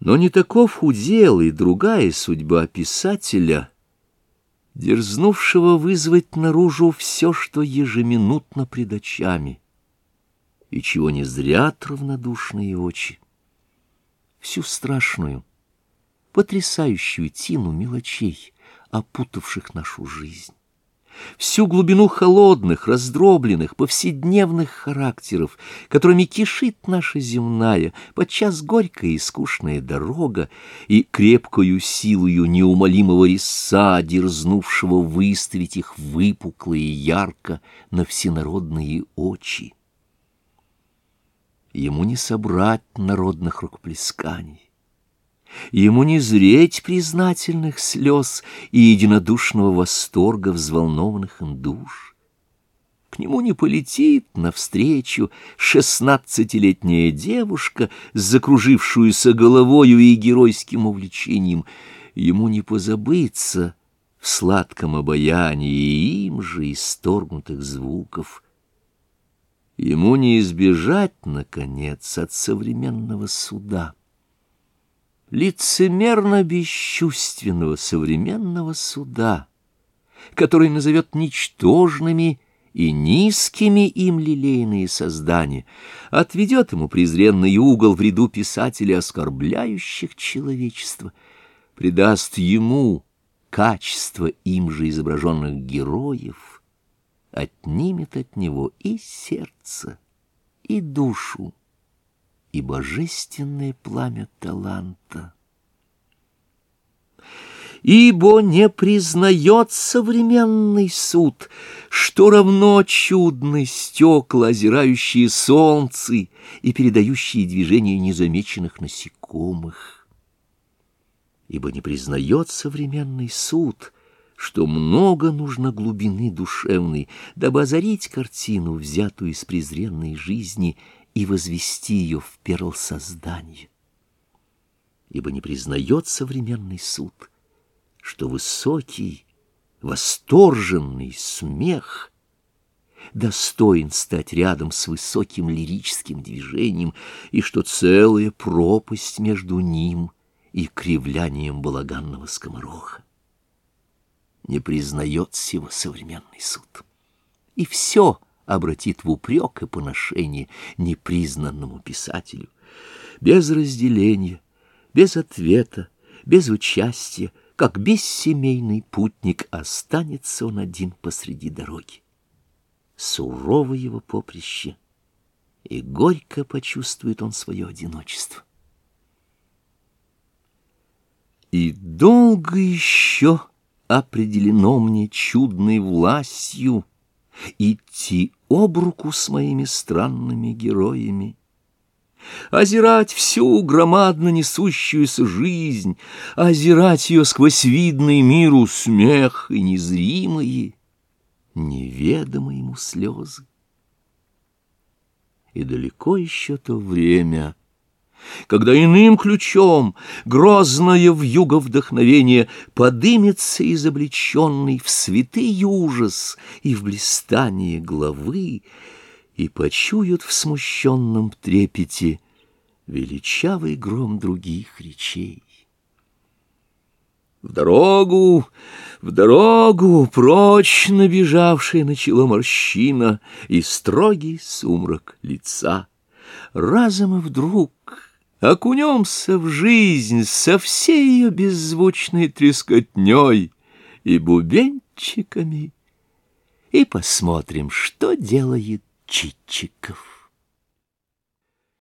Но не таков удел и другая судьба писателя, дерзнувшего вызвать наружу все, что ежеминутно пред очами, и чего не зрят равнодушные очи, всю страшную, потрясающую тину мелочей, опутавших нашу жизнь всю глубину холодных, раздробленных, повседневных характеров, которыми кишит наша земная, подчас горькая и скучная дорога, и крепкую силою неумолимого риса, дерзнувшего выставить их выпукло и ярко на всенародные очи. Ему не собрать народных рукоплесканий Ему не зреть признательных слез и единодушного восторга взволнованных им душ. К нему не полетит навстречу шестнадцатилетняя девушка с закружившуюся головою и геройским увлечением. Ему не позабыться в сладком обаянии им же исторгнутых звуков. Ему не избежать, наконец, от современного суда лицемерно-бесчувственного современного суда, который назовет ничтожными и низкими им лилейные создания, отведет ему презренный угол в ряду писателей, оскорбляющих человечество, придаст ему качество им же изображенных героев, отнимет от него и сердце, и душу, и божественное пламя таланта. Ибо не признает современный суд, что равно чудны стекла, озирающие солнце и передающие движение незамеченных насекомых. Ибо не признает современный суд, что много нужно глубины душевной, дабы озарить картину, взятую из презренной жизни — и возвести ее в перл. Ибо не признает современный суд, что высокий, восторженный смех достоин стать рядом с высоким лирическим движением, и что целая пропасть между ним и кривлянием балаганного скомороха. Не признает сего современный суд. И все — обратит в упрек и поношение непризнанному писателю. Без разделения, без ответа, без участия, как бессемейный путник, останется он один посреди дороги. Сурово его поприще, и горько почувствует он свое одиночество. И долго еще определено мне чудной властью идти об руку с моими странными героями, озирать всю громадно несущуюся жизнь, озирать ее сквозь видный миру смех и незримые, неведомые ему слезы. И далеко еще то время, когда иным ключом грозное вьюга вдохновение подымется изобличенный в святый ужас и в блистании главы, и почуют в смущенном трепете величавый гром других речей. В дорогу, в дорогу, прочь набежавшая начало морщина и строгий сумрак лица. Разом и вдруг окунемся в жизнь со всей ее беззвучной трескотней и бубенчиками и посмотрим, что делает Чичиков.